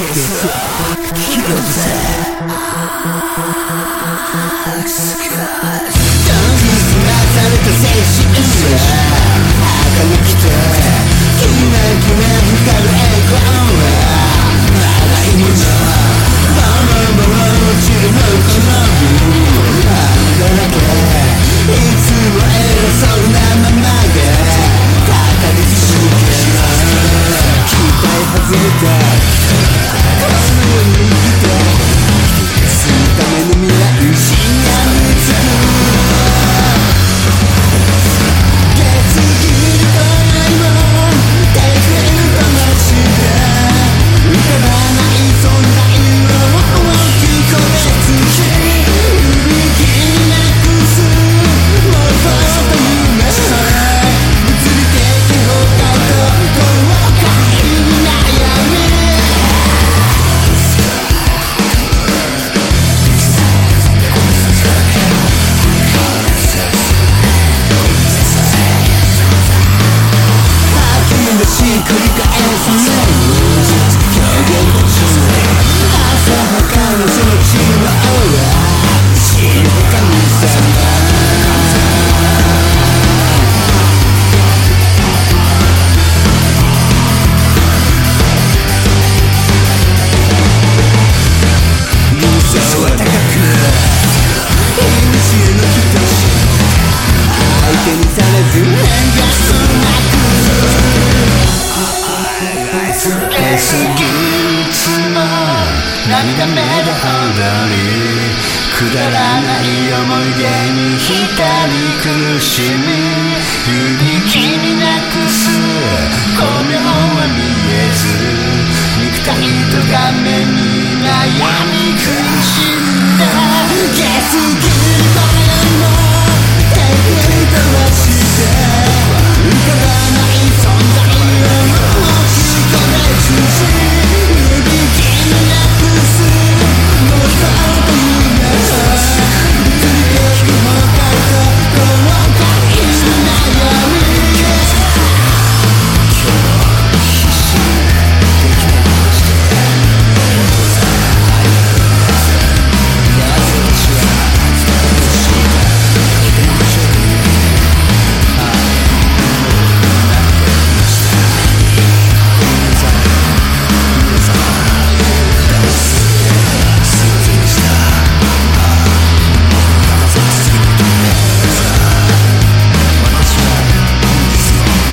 ゲス広瀬当日なされた精神は儚くてキ to the death 待外れたす涙目で踊りくだらない思い出に浸り苦しみ響きになくす。このは見えず肉体と画面に